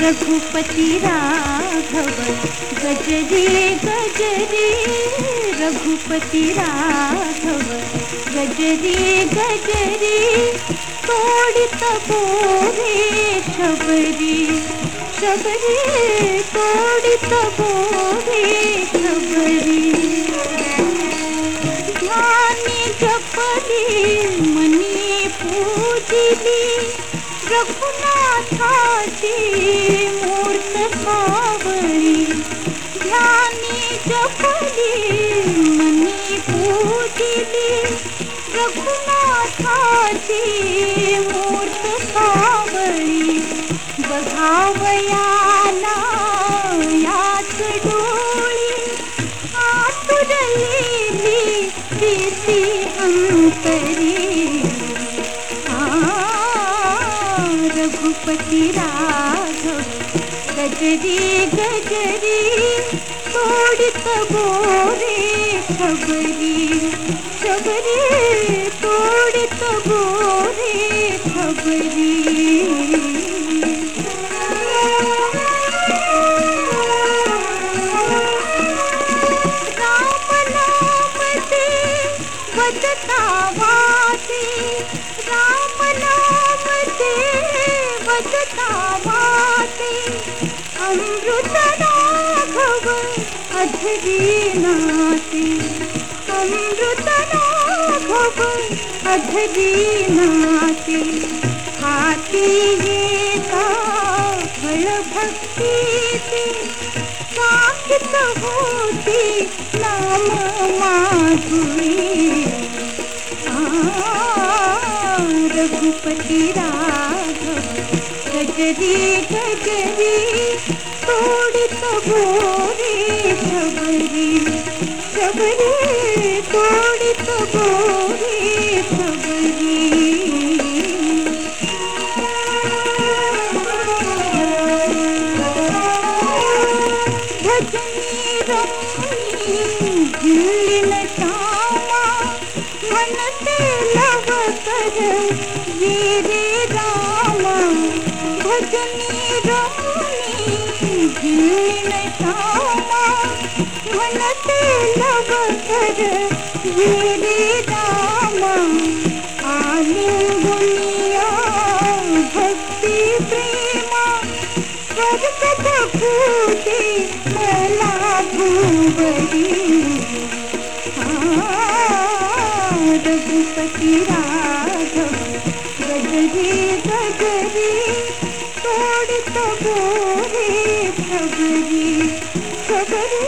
रघुपति राघव गजरे गजरे रघुपति राघव गजरे गजरे तोड़ तबोरे शबरी। शबरी तोड़ शबरी। ध्यान जपली मनी पूजली रघुनाथाची मूर्त सावळी ध्यानी जपली मनी पूजली, रघुनाथाची मूर्त सावळी बघावयाला याच डोळी, आतुरलेली प्रीती अंतरी। रघुपति राघव गजरी गजरी तोड़ तबोरे खबरी। खबरी तोड़ तबोरे खबरी अमृत राघव अधरी नासी अमृत राघव अधरी नासी हाथी ये का भक्ति से साखित होती नाम माधुरी रघुपति राघव गजरी गजरी तोड़ तबोरे शबरी शबरी तोड़ तबोरे शबरी भजनी रमणी रे रामा। भजनी भक्ती प्रेमा स्वर्ग भूते मला भूवरी। रघुपति राघव गजरी गजरी तोड़ खबरी खबर